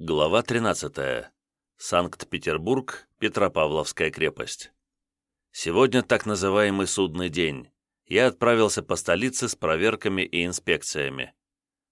Глава 13. Санкт-Петербург, Петропавловская крепость. Сегодня так называемый судный день. Я отправился по столице с проверками и инспекциями.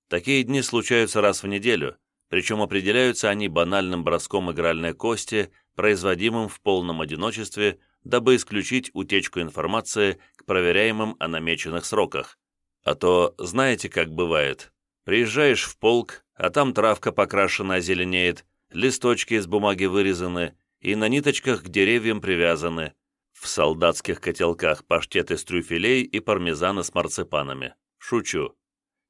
Такие дни случаются раз в неделю, причем определяются они банальным броском игральной кости, производимым в полном одиночестве, дабы исключить утечку информации к проверяемым о намеченных сроках. А то, знаете, как бывает, приезжаешь в полк, а там травка покрашена зеленеет, листочки из бумаги вырезаны и на ниточках к деревьям привязаны. В солдатских котелках паштет из трюфелей и пармезана с марципанами. Шучу.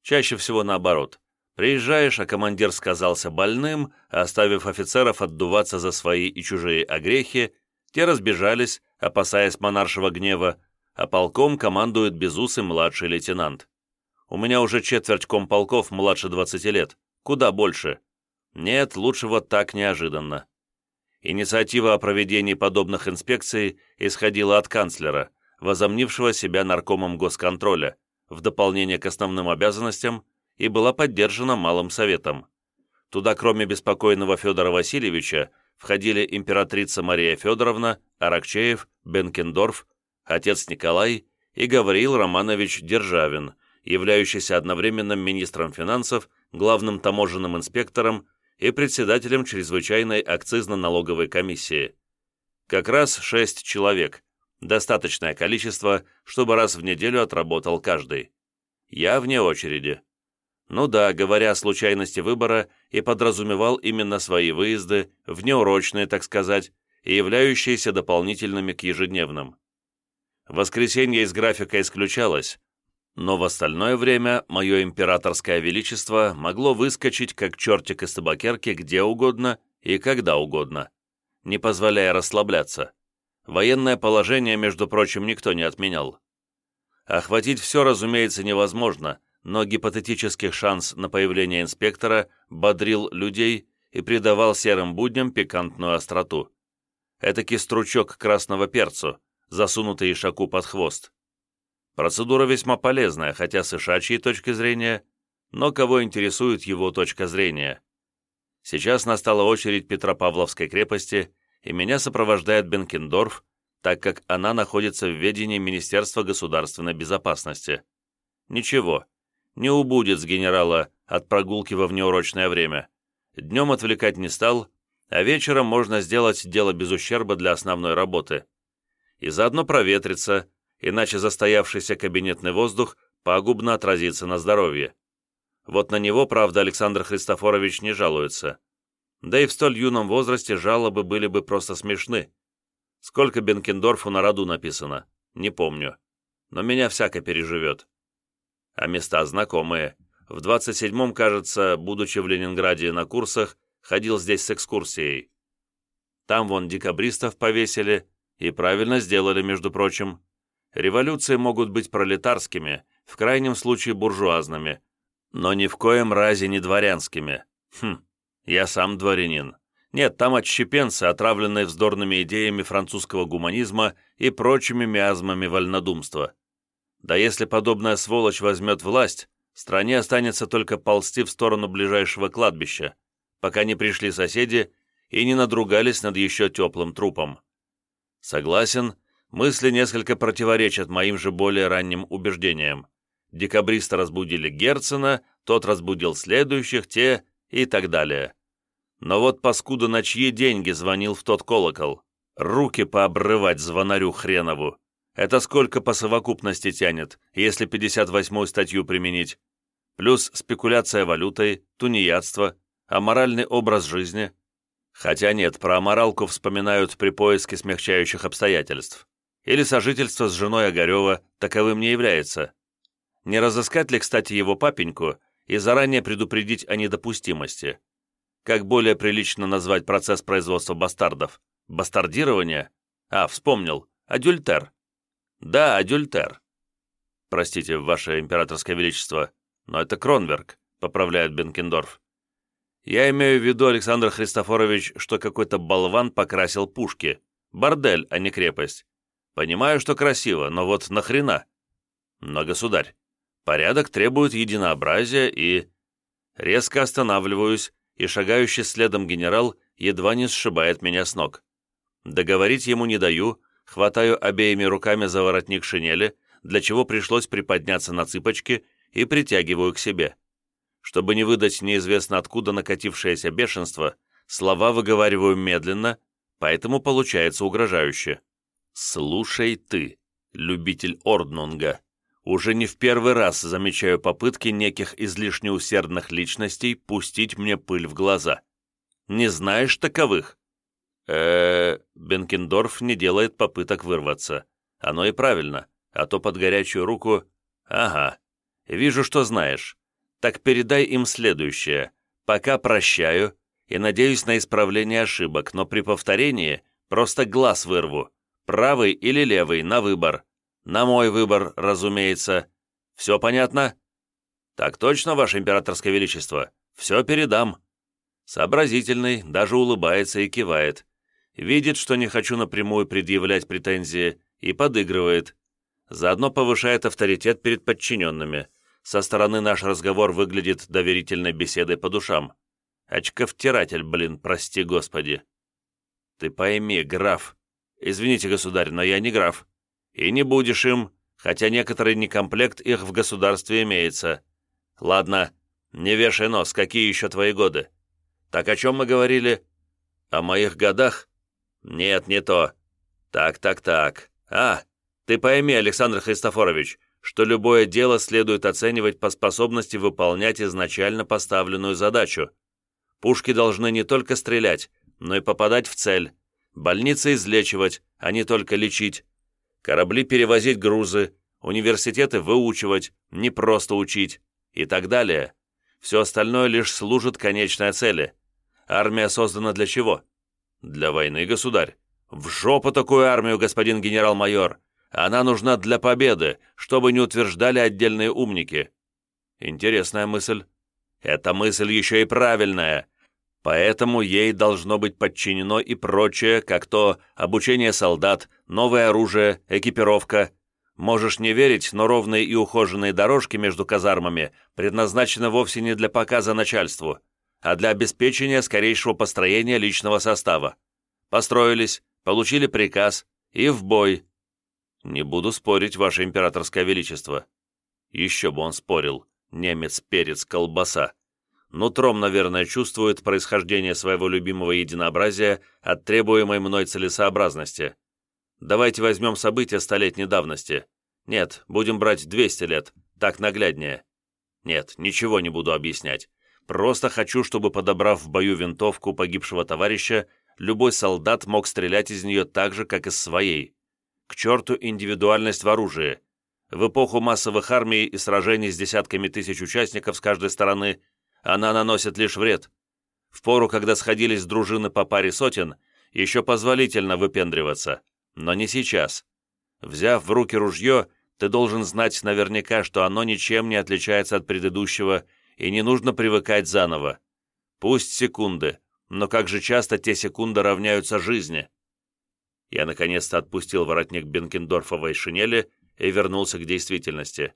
Чаще всего наоборот. Приезжаешь, а командир сказался больным, оставив офицеров отдуваться за свои и чужие огрехи, те разбежались, опасаясь монаршего гнева, а полком командует безусый младший лейтенант. У меня уже четверть комполков младше 20 лет. Куда больше? Нет, лучше вот так неожиданно. Инициатива о проведении подобных инспекций исходила от канцлера, возомнившего себя наркомом госконтроля, в дополнение к основным обязанностям, и была поддержана Малым Советом. Туда, кроме беспокойного Федора Васильевича, входили императрица Мария Федоровна, Аракчеев, Бенкендорф, отец Николай и Гавриил Романович Державин, являющийся одновременно министром финансов главным таможенным инспектором и председателем чрезвычайной акцизно-налоговой комиссии. Как раз шесть человек, достаточное количество, чтобы раз в неделю отработал каждый. Я вне очереди. Ну да, говоря о случайности выбора, и подразумевал именно свои выезды, внеурочные, так сказать, и являющиеся дополнительными к ежедневным. Воскресенье из графика исключалось, но в остальное время мое императорское величество могло выскочить как чертик из табакерки где угодно и когда угодно, не позволяя расслабляться. Военное положение, между прочим, никто не отменял. Охватить все, разумеется, невозможно, но гипотетический шанс на появление инспектора бодрил людей и придавал серым будням пикантную остроту. Этакий стручок красного перцу, засунутый ишаку под хвост. Процедура весьма полезная, хотя с ишачьей точки зрения, но кого интересует его точка зрения. Сейчас настала очередь Петропавловской крепости, и меня сопровождает Бенкендорф, так как она находится в ведении Министерства государственной безопасности. Ничего, не убудет с генерала от прогулки во внеурочное время. Днем отвлекать не стал, а вечером можно сделать дело без ущерба для основной работы. И заодно проветриться, иначе застоявшийся кабинетный воздух пагубно отразится на здоровье. Вот на него, правда, Александр Христофорович не жалуется. Да и в столь юном возрасте жалобы были бы просто смешны. Сколько Бенкендорфу на роду написано, не помню. Но меня всяко переживет. А места знакомые. В 27-м, кажется, будучи в Ленинграде на курсах, ходил здесь с экскурсией. Там вон декабристов повесили, и правильно сделали, между прочим. Революции могут быть пролетарскими, в крайнем случае буржуазными, но ни в коем разе не дворянскими. Хм, я сам дворянин. Нет, там отщепенцы, отравленные вздорными идеями французского гуманизма и прочими миазмами вольнодумства. Да если подобная сволочь возьмет власть, стране останется только ползти в сторону ближайшего кладбища, пока не пришли соседи и не надругались над еще теплым трупом. Согласен, Мысли несколько противоречат моим же более ранним убеждениям. Декабристы разбудили Герцена, тот разбудил следующих, те и так далее. Но вот паскуда на чьи деньги звонил в тот колокол? Руки пообрывать звонарю хренову. Это сколько по совокупности тянет, если 58-ю статью применить? Плюс спекуляция валютой, тунеядство, аморальный образ жизни. Хотя нет, про аморалку вспоминают при поиске смягчающих обстоятельств или сожительство с женой Огарева таковым не является. Не разыскать ли, кстати, его папеньку и заранее предупредить о недопустимости? Как более прилично назвать процесс производства бастардов? Бастардирование? А, вспомнил. Адюльтер. Да, адюльтер. Простите, ваше императорское величество, но это Кронверк, поправляет Бенкендорф. Я имею в виду, Александр Христофорович, что какой-то болван покрасил пушки. Бордель, а не крепость. Понимаю, что красиво, но вот нахрена? Но, государь, порядок требует единообразия и... Резко останавливаюсь и шагающий следом генерал едва не сшибает меня с ног. Договорить ему не даю, хватаю обеими руками за воротник шинели, для чего пришлось приподняться на цыпочки и притягиваю к себе. Чтобы не выдать неизвестно откуда накатившееся бешенство, слова выговариваю медленно, поэтому получается угрожающе. «Слушай ты, любитель Орднунга, уже не в первый раз замечаю попытки неких излишне усердных личностей пустить мне пыль в глаза. Не знаешь таковых?» э Бенкендорф не делает попыток вырваться. Оно и правильно, а то под горячую руку... Ага, вижу, что знаешь. Так передай им следующее. Пока прощаю и надеюсь на исправление ошибок, но при повторении просто глаз вырву. Правый или левый, на выбор. На мой выбор, разумеется. Все понятно? Так точно, Ваше Императорское Величество. Все передам. Сообразительный, даже улыбается и кивает. Видит, что не хочу напрямую предъявлять претензии, и подыгрывает. Заодно повышает авторитет перед подчиненными. Со стороны наш разговор выглядит доверительной беседой по душам. Очковтиратель, блин, прости господи. Ты пойми, граф. Извините, государь, но я не граф. И не будешь им, хотя некоторый некомплект их в государстве имеется. Ладно, не вешай нос, какие еще твои годы? Так о чем мы говорили? О моих годах? Нет, не то. Так, так, так. А, ты пойми, Александр Христофорович, что любое дело следует оценивать по способности выполнять изначально поставленную задачу. Пушки должны не только стрелять, но и попадать в цель. Больницы излечивать, а не только лечить корабли перевозить грузы, университеты выучивать, не просто учить и так далее. Все остальное лишь служит конечной цели. Армия создана для чего? Для войны, государь. В жопу такую армию, господин генерал-майор. Она нужна для победы, чтобы не утверждали отдельные умники. Интересная мысль. Эта мысль еще и правильная. Поэтому ей должно быть подчинено и прочее, как то обучение солдат, новое оружие, экипировка. Можешь не верить, но ровные и ухоженные дорожки между казармами предназначены вовсе не для показа начальству, а для обеспечения скорейшего построения личного состава. Построились, получили приказ и в бой. Не буду спорить, Ваше Императорское Величество. Еще бы он спорил, немец-перец-колбаса нутром, наверное, чувствует происхождение своего любимого единообразия от требуемой мной целесообразности. Давайте возьмем события столетней давности. Нет, будем брать 200 лет, так нагляднее. Нет, ничего не буду объяснять. Просто хочу, чтобы, подобрав в бою винтовку погибшего товарища, любой солдат мог стрелять из нее так же, как из своей. К черту индивидуальность в оружии. В эпоху массовых армий и сражений с десятками тысяч участников с каждой стороны она наносит лишь вред. В пору, когда сходились дружины по паре сотен, еще позволительно выпендриваться, но не сейчас. Взяв в руки ружье, ты должен знать наверняка, что оно ничем не отличается от предыдущего, и не нужно привыкать заново. Пусть секунды, но как же часто те секунды равняются жизни. Я наконец-то отпустил воротник Бенкендорфовой шинели и вернулся к действительности.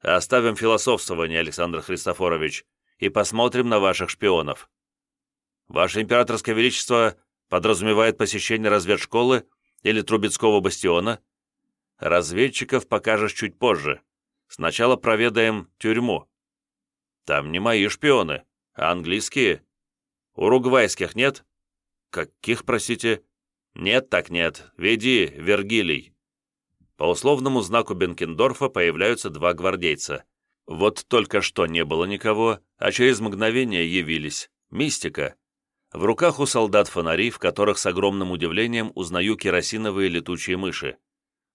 Оставим философствование, Александр Христофорович и посмотрим на ваших шпионов. Ваше императорское величество подразумевает посещение разведшколы или Трубецкого бастиона? Разведчиков покажешь чуть позже. Сначала проведаем тюрьму. Там не мои шпионы, а английские. Уругвайских нет? Каких, простите? Нет так нет. Веди, Вергилий. По условному знаку Бенкендорфа появляются два гвардейца. Вот только что не было никого, а через мгновение явились. Мистика. В руках у солдат фонари, в которых с огромным удивлением узнаю керосиновые летучие мыши.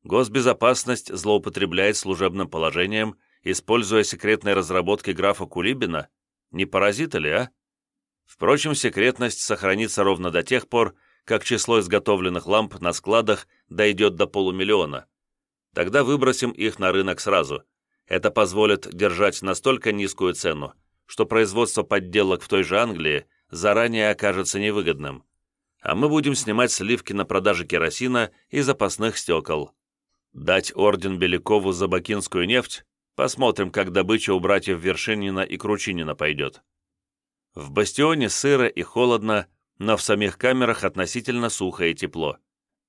Госбезопасность злоупотребляет служебным положением, используя секретные разработки графа Кулибина. Не паразиты ли, а? Впрочем, секретность сохранится ровно до тех пор, как число изготовленных ламп на складах дойдет до полумиллиона. Тогда выбросим их на рынок сразу – это позволит держать настолько низкую цену, что производство подделок в той же Англии заранее окажется невыгодным. А мы будем снимать сливки на продаже керосина и запасных стекол. Дать орден Белякову за бакинскую нефть? Посмотрим, как добыча у братьев Вершинина и Кручинина пойдет. В бастионе сыро и холодно, но в самих камерах относительно сухо и тепло.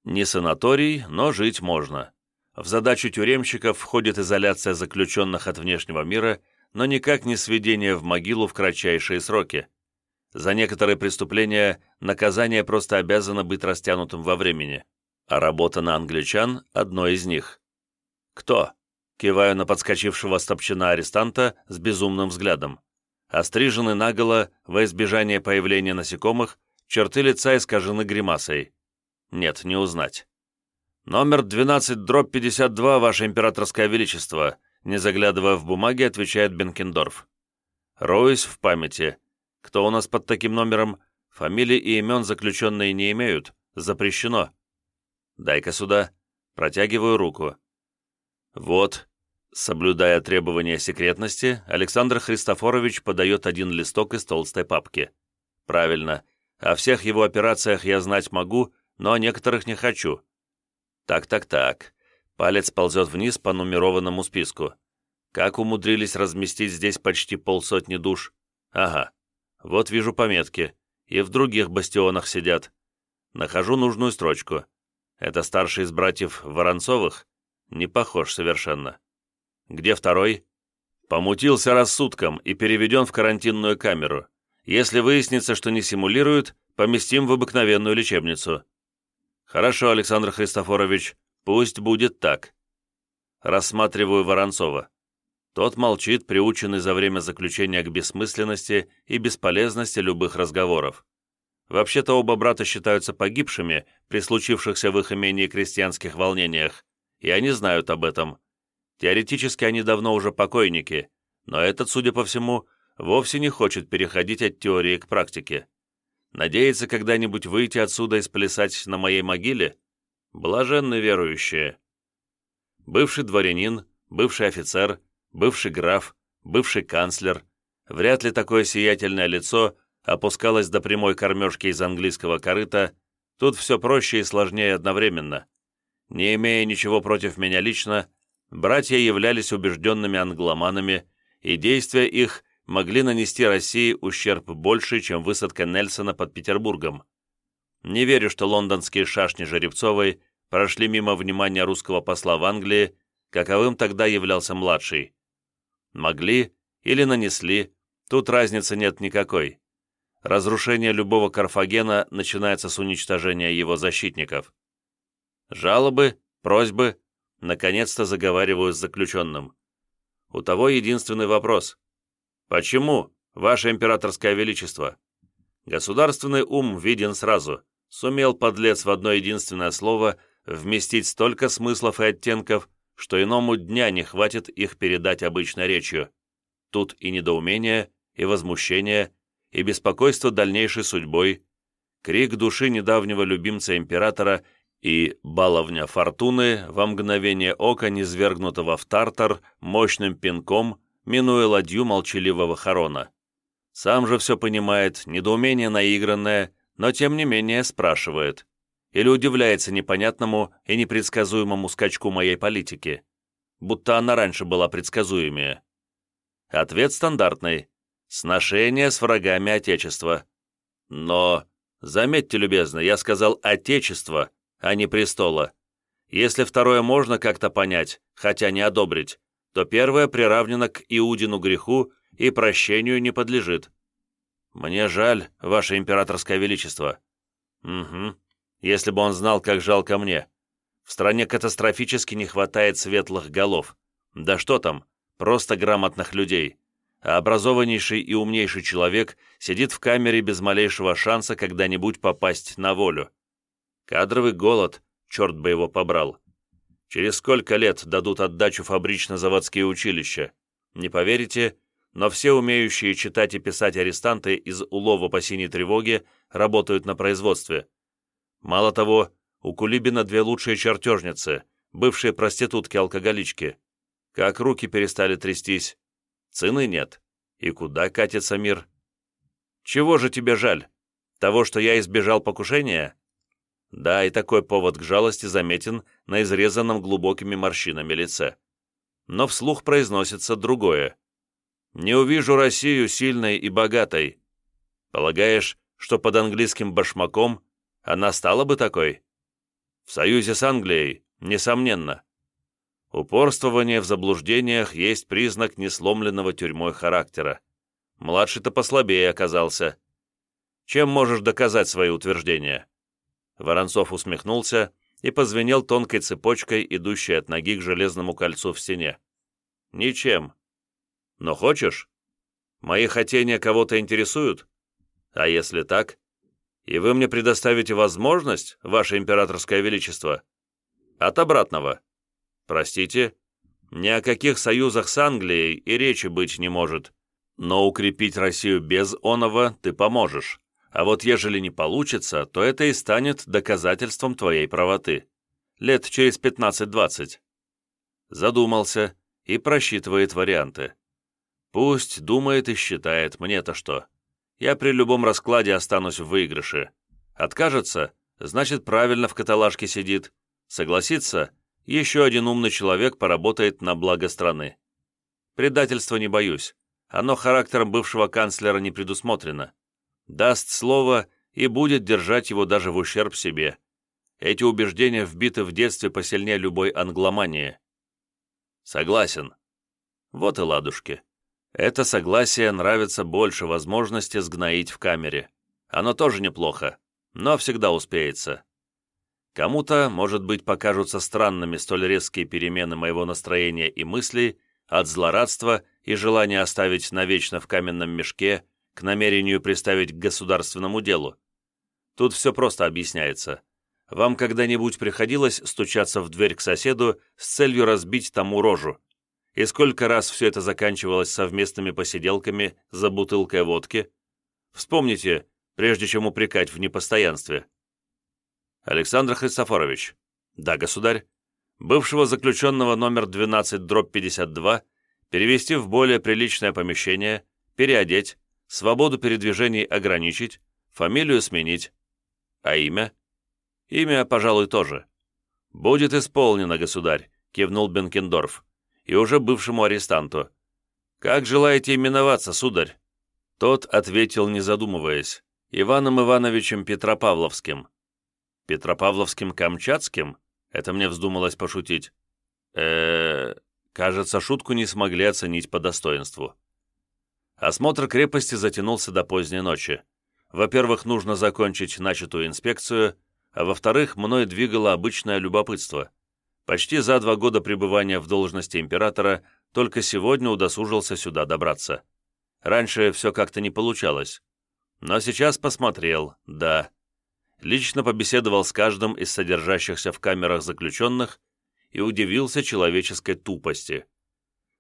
Не санаторий, но жить можно. В задачу тюремщиков входит изоляция заключенных от внешнего мира, но никак не сведение в могилу в кратчайшие сроки. За некоторые преступления наказание просто обязано быть растянутым во времени, а работа на англичан – одно из них. «Кто?» – киваю на подскочившего стопчина арестанта с безумным взглядом. Острижены наголо, во избежание появления насекомых, черты лица искажены гримасой. Нет, не узнать. «Номер 12, дробь 52, Ваше Императорское Величество», не заглядывая в бумаги, отвечает Бенкендорф. Роюсь в памяти. Кто у нас под таким номером? Фамилии и имен заключенные не имеют. Запрещено. Дай-ка сюда. Протягиваю руку. Вот. Соблюдая требования секретности, Александр Христофорович подает один листок из толстой папки. Правильно. О всех его операциях я знать могу, но о некоторых не хочу. Так-так-так. Палец ползет вниз по нумерованному списку. Как умудрились разместить здесь почти полсотни душ? Ага. Вот вижу пометки. И в других бастионах сидят. Нахожу нужную строчку. Это старший из братьев Воронцовых? Не похож совершенно. Где второй? Помутился рассудком и переведен в карантинную камеру. Если выяснится, что не симулирует, поместим в обыкновенную лечебницу. Хорошо, Александр Христофорович, пусть будет так. Рассматриваю Воронцова. Тот молчит, приученный за время заключения к бессмысленности и бесполезности любых разговоров. Вообще-то оба брата считаются погибшими при случившихся в их имении крестьянских волнениях, и они знают об этом. Теоретически они давно уже покойники, но этот, судя по всему, вовсе не хочет переходить от теории к практике. Надеется когда-нибудь выйти отсюда и сплясать на моей могиле? Блаженны верующие. Бывший дворянин, бывший офицер, бывший граф, бывший канцлер. Вряд ли такое сиятельное лицо опускалось до прямой кормежки из английского корыта. Тут все проще и сложнее одновременно. Не имея ничего против меня лично, братья являлись убежденными англоманами, и действия их могли нанести России ущерб больше, чем высадка Нельсона под Петербургом. Не верю, что лондонские шашни Жеребцовой прошли мимо внимания русского посла в Англии, каковым тогда являлся младший. Могли или нанесли, тут разницы нет никакой. Разрушение любого Карфагена начинается с уничтожения его защитников. Жалобы, просьбы, наконец-то заговариваю с заключенным. У того единственный вопрос. Почему, Ваше Императорское Величество? Государственный ум виден сразу. Сумел подлец в одно единственное слово вместить столько смыслов и оттенков, что иному дня не хватит их передать обычной речью. Тут и недоумение, и возмущение, и беспокойство дальнейшей судьбой, крик души недавнего любимца императора и баловня фортуны во мгновение ока низвергнутого в тартар мощным пинком, минуя ладью молчаливого Харона. Сам же все понимает, недоумение наигранное, но тем не менее спрашивает. Или удивляется непонятному и непредсказуемому скачку моей политики. Будто она раньше была предсказуемее. Ответ стандартный. Сношение с врагами Отечества. Но, заметьте, любезно, я сказал «Отечество», а не престола. Если второе можно как-то понять, хотя не одобрить, то первое приравнено к Иудину греху и прощению не подлежит. Мне жаль, Ваше Императорское Величество. Угу. Если бы он знал, как жалко мне. В стране катастрофически не хватает светлых голов. Да что там, просто грамотных людей. А образованнейший и умнейший человек сидит в камере без малейшего шанса когда-нибудь попасть на волю. Кадровый голод, черт бы его побрал. Через сколько лет дадут отдачу фабрично-заводские училища? Не поверите, но все умеющие читать и писать арестанты из улова по синей тревоге работают на производстве. Мало того, у Кулибина две лучшие чертежницы, бывшие проститутки-алкоголички. Как руки перестали трястись. Цены нет. И куда катится мир? Чего же тебе жаль? Того, что я избежал покушения? Да, и такой повод к жалости заметен на изрезанном глубокими морщинами лице. Но вслух произносится другое. «Не увижу Россию сильной и богатой. Полагаешь, что под английским башмаком она стала бы такой? В союзе с Англией, несомненно. Упорствование в заблуждениях есть признак несломленного тюрьмой характера. Младший-то послабее оказался. Чем можешь доказать свои утверждения?» Воронцов усмехнулся и позвенел тонкой цепочкой, идущей от ноги к железному кольцу в стене. «Ничем. Но хочешь? Мои хотения кого-то интересуют? А если так? И вы мне предоставите возможность, ваше императорское величество? От обратного. Простите, ни о каких союзах с Англией и речи быть не может. Но укрепить Россию без оного ты поможешь. А вот ежели не получится, то это и станет доказательством твоей правоты. Лет через 15-20. Задумался и просчитывает варианты. Пусть думает и считает, мне-то что. Я при любом раскладе останусь в выигрыше. Откажется, значит, правильно в каталажке сидит. Согласится, еще один умный человек поработает на благо страны. Предательства не боюсь. Оно характером бывшего канцлера не предусмотрено даст слово и будет держать его даже в ущерб себе. Эти убеждения вбиты в детстве посильнее любой англомании. Согласен. Вот и ладушки. Это согласие нравится больше возможности сгноить в камере. Оно тоже неплохо, но всегда успеется. Кому-то, может быть, покажутся странными столь резкие перемены моего настроения и мыслей от злорадства и желания оставить навечно в каменном мешке к намерению приставить к государственному делу. Тут все просто объясняется. Вам когда-нибудь приходилось стучаться в дверь к соседу с целью разбить тому рожу? И сколько раз все это заканчивалось совместными посиделками за бутылкой водки? Вспомните, прежде чем упрекать в непостоянстве. Александр Христофорович. Да, государь. Бывшего заключенного номер 12 дробь 52 перевести в более приличное помещение, переодеть, свободу передвижений ограничить, фамилию сменить. А имя? Имя, пожалуй, тоже. «Будет исполнено, государь», — кивнул Бенкендорф, и уже бывшему арестанту. «Как желаете именоваться, сударь?» Тот ответил, не задумываясь, Иваном Ивановичем Петропавловским. Петропавловским Камчатским? Это мне вздумалось пошутить. э, -э кажется, шутку не смогли оценить по достоинству. Осмотр крепости затянулся до поздней ночи. Во-первых, нужно закончить начатую инспекцию, а во-вторых, мной двигало обычное любопытство. Почти за два года пребывания в должности императора только сегодня удосужился сюда добраться. Раньше все как-то не получалось. Но сейчас посмотрел, да. Лично побеседовал с каждым из содержащихся в камерах заключенных и удивился человеческой тупости.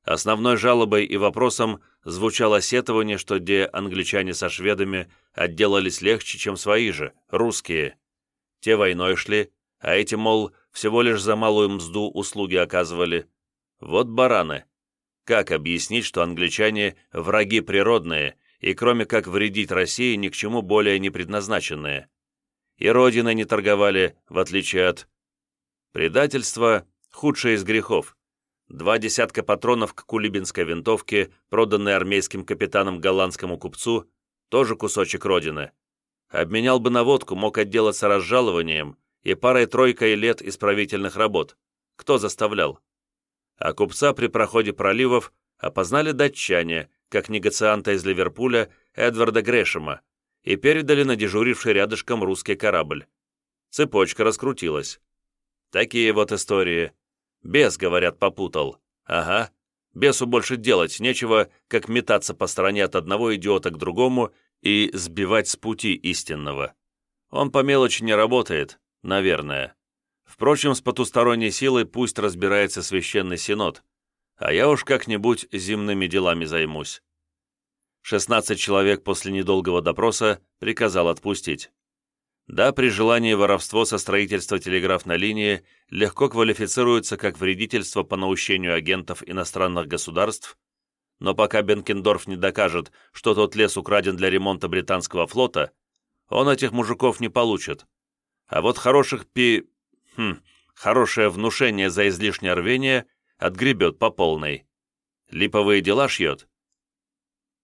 Основной жалобой и вопросом звучало сетование, что где англичане со шведами отделались легче, чем свои же, русские. Те войной шли, а эти, мол, всего лишь за малую мзду услуги оказывали. Вот бараны. Как объяснить, что англичане – враги природные, и кроме как вредить России, ни к чему более не предназначенные? И родины не торговали, в отличие от... Предательство – худшее из грехов – два десятка патронов к кулибинской винтовке, проданные армейским капитаном голландскому купцу, тоже кусочек родины. Обменял бы на водку, мог отделаться разжалованием и парой-тройкой лет исправительных работ. Кто заставлял? А купца при проходе проливов опознали датчане, как негацианта из Ливерпуля Эдварда Грэшема, и передали на дежуривший рядышком русский корабль. Цепочка раскрутилась. Такие вот истории. Бес, говорят, попутал. Ага. Бесу больше делать нечего, как метаться по стороне от одного идиота к другому и сбивать с пути истинного. Он по мелочи не работает, наверное. Впрочем, с потусторонней силой пусть разбирается священный синод, а я уж как-нибудь земными делами займусь. 16 человек после недолгого допроса приказал отпустить. Да, при желании воровство со строительства телеграфной линии легко квалифицируется как вредительство по наущению агентов иностранных государств, но пока Бенкендорф не докажет, что тот лес украден для ремонта британского флота, он этих мужиков не получит. А вот хороших пи... Хм, хорошее внушение за излишнее рвение отгребет по полной. Липовые дела шьет.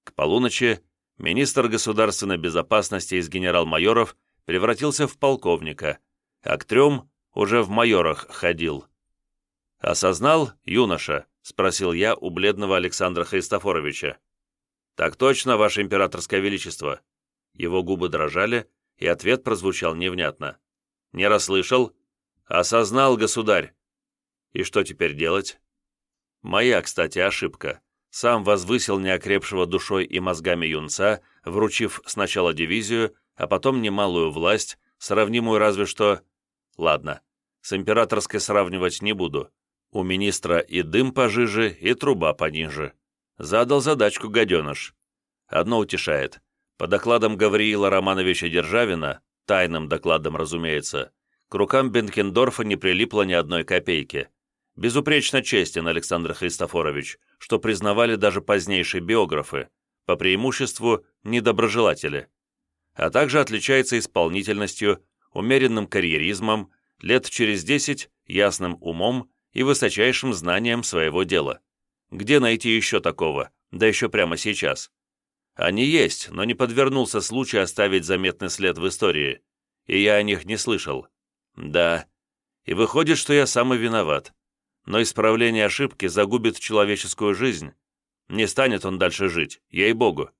К полуночи министр государственной безопасности из генерал-майоров превратился в полковника, а к трем уже в майорах ходил. «Осознал, юноша?» — спросил я у бледного Александра Христофоровича. «Так точно, Ваше Императорское Величество». Его губы дрожали, и ответ прозвучал невнятно. «Не расслышал?» «Осознал, государь». «И что теперь делать?» «Моя, кстати, ошибка. Сам возвысил неокрепшего душой и мозгами юнца, вручив сначала дивизию, а потом немалую власть, сравнимую разве что... Ладно, с императорской сравнивать не буду. У министра и дым пожиже, и труба пониже. Задал задачку гаденыш. Одно утешает. По докладам Гавриила Романовича Державина, тайным докладам, разумеется, к рукам Бенкендорфа не прилипло ни одной копейки. Безупречно честен Александр Христофорович, что признавали даже позднейшие биографы, по преимуществу недоброжелатели. А также отличается исполнительностью, умеренным карьеризмом, лет через десять ясным умом и высочайшим знанием своего дела. Где найти еще такого, да еще прямо сейчас? Они есть, но не подвернулся случай оставить заметный след в истории, и я о них не слышал. Да, и выходит, что я сам и виноват. Но исправление ошибки загубит человеческую жизнь. Не станет он дальше жить, ей-богу.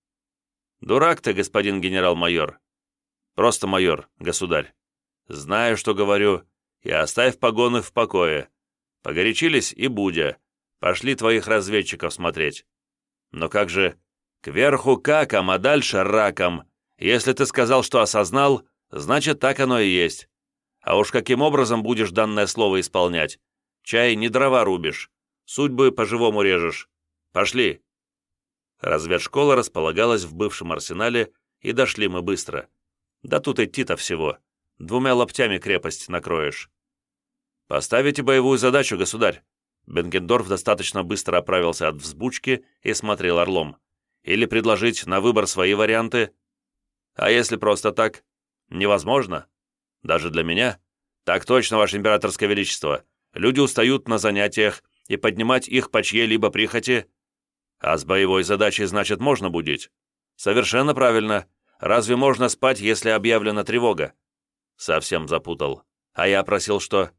Дурак ты, господин генерал-майор. Просто майор, государь. Знаю, что говорю, и оставь погоны в покое. Погорячились и будя. Пошли твоих разведчиков смотреть. Но как же... Кверху каком, а дальше раком. Если ты сказал, что осознал, значит, так оно и есть. А уж каким образом будешь данное слово исполнять? Чай не дрова рубишь, судьбы по-живому режешь. Пошли!» Разведшкола располагалась в бывшем арсенале, и дошли мы быстро. Да тут идти-то всего. Двумя лоптями крепость накроешь. «Поставите боевую задачу, государь!» Бенгендорф достаточно быстро оправился от взбучки и смотрел орлом. «Или предложить на выбор свои варианты?» «А если просто так?» «Невозможно?» Даже для меня? Так точно, Ваше Императорское Величество. Люди устают на занятиях, и поднимать их по чьей-либо прихоти... А с боевой задачей, значит, можно будить? Совершенно правильно. Разве можно спать, если объявлена тревога? Совсем запутал. А я просил что?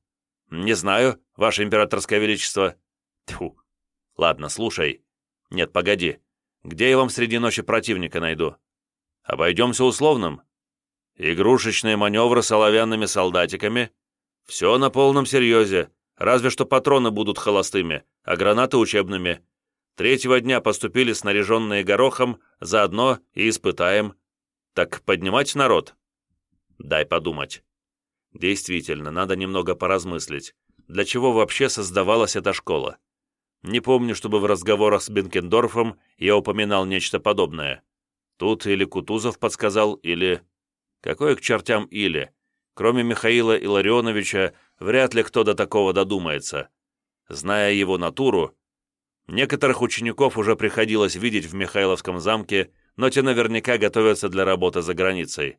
Не знаю, Ваше Императорское Величество. Тьфу. Ладно, слушай. Нет, погоди. Где я вам среди ночи противника найду? Обойдемся условным. Игрушечные маневры с оловянными солдатиками. Все на полном серьезе, разве что патроны будут холостыми, а гранаты учебными. Третьего дня поступили снаряженные горохом, заодно и испытаем. Так поднимать народ? Дай подумать. Действительно, надо немного поразмыслить, для чего вообще создавалась эта школа. Не помню, чтобы в разговорах с Бенкендорфом я упоминал нечто подобное. Тут или Кутузов подсказал, или... Какое к чертям или? Кроме Михаила Илларионовича, вряд ли кто до такого додумается. Зная его натуру, некоторых учеников уже приходилось видеть в Михайловском замке, но те наверняка готовятся для работы за границей.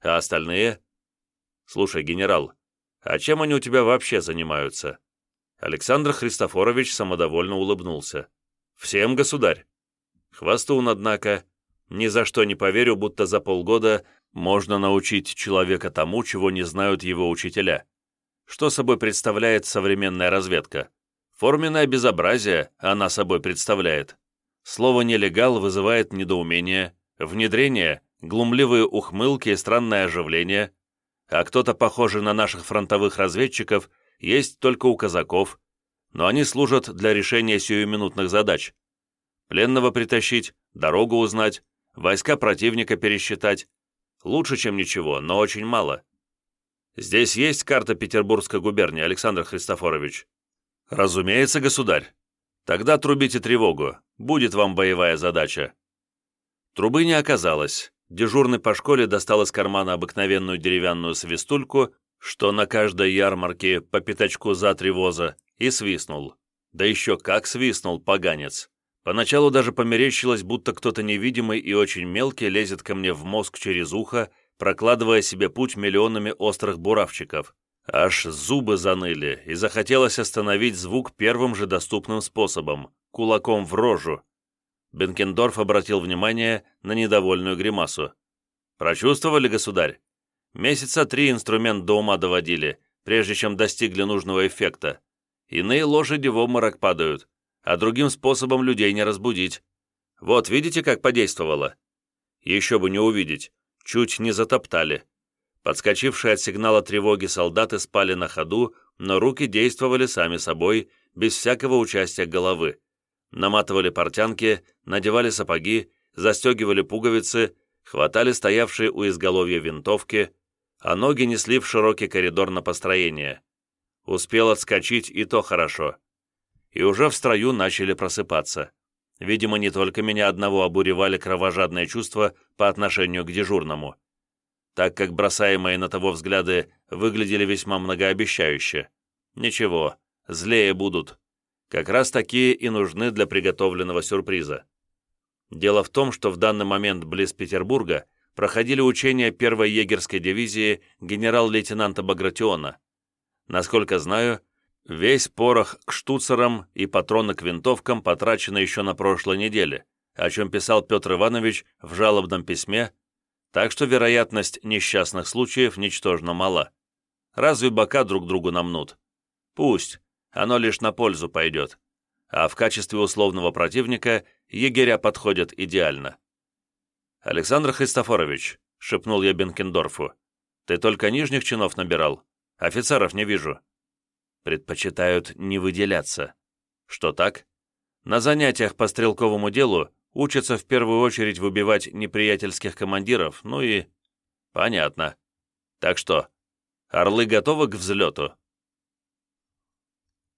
А остальные? Слушай, генерал, а чем они у тебя вообще занимаются? Александр Христофорович самодовольно улыбнулся. «Всем, государь!» Хвостун, однако, ни за что не поверю, будто за полгода можно научить человека тому, чего не знают его учителя. Что собой представляет современная разведка? Форменное безобразие она собой представляет. Слово «нелегал» вызывает недоумение, внедрение, глумливые ухмылки и странное оживление, а кто-то похожий на наших фронтовых разведчиков есть только у казаков, но они служат для решения сиюминутных задач. Пленного притащить, дорогу узнать, войска противника пересчитать, Лучше, чем ничего, но очень мало. Здесь есть карта Петербургской губернии, Александр Христофорович? Разумеется, государь. Тогда трубите тревогу. Будет вам боевая задача. Трубы не оказалось. Дежурный по школе достал из кармана обыкновенную деревянную свистульку, что на каждой ярмарке по пятачку за три воза, и свистнул. Да еще как свистнул, поганец. Поначалу даже померещилось, будто кто-то невидимый и очень мелкий лезет ко мне в мозг через ухо, прокладывая себе путь миллионами острых буравчиков. Аж зубы заныли, и захотелось остановить звук первым же доступным способом — кулаком в рожу. Бенкендорф обратил внимание на недовольную гримасу. «Прочувствовали, государь? Месяца три инструмент до ума доводили, прежде чем достигли нужного эффекта. Иные лошади в обморок падают, а другим способом людей не разбудить. Вот, видите, как подействовало? Еще бы не увидеть. Чуть не затоптали. Подскочившие от сигнала тревоги солдаты спали на ходу, но руки действовали сами собой, без всякого участия головы. Наматывали портянки, надевали сапоги, застегивали пуговицы, хватали стоявшие у изголовья винтовки, а ноги несли в широкий коридор на построение. Успел отскочить, и то хорошо. И уже в строю начали просыпаться. Видимо, не только меня одного обуревали кровожадные чувства по отношению к дежурному, так как бросаемые на того взгляды выглядели весьма многообещающе. Ничего, злее будут. Как раз такие и нужны для приготовленного сюрприза. Дело в том, что в данный момент близ Петербурга проходили учения первой егерской дивизии генерал-лейтенанта Багратиона. Насколько знаю, весь порох к штуцерам и патроны к винтовкам потрачены еще на прошлой неделе, о чем писал Петр Иванович в жалобном письме, так что вероятность несчастных случаев ничтожно мала. Разве бока друг другу намнут? Пусть, оно лишь на пользу пойдет. А в качестве условного противника егеря подходят идеально. «Александр Христофорович», — шепнул я Бенкендорфу, — «ты только нижних чинов набирал. Офицеров не вижу». «Предпочитают не выделяться». «Что так?» «На занятиях по стрелковому делу учатся в первую очередь выбивать неприятельских командиров, ну и...» «Понятно. Так что, орлы готовы к взлету?»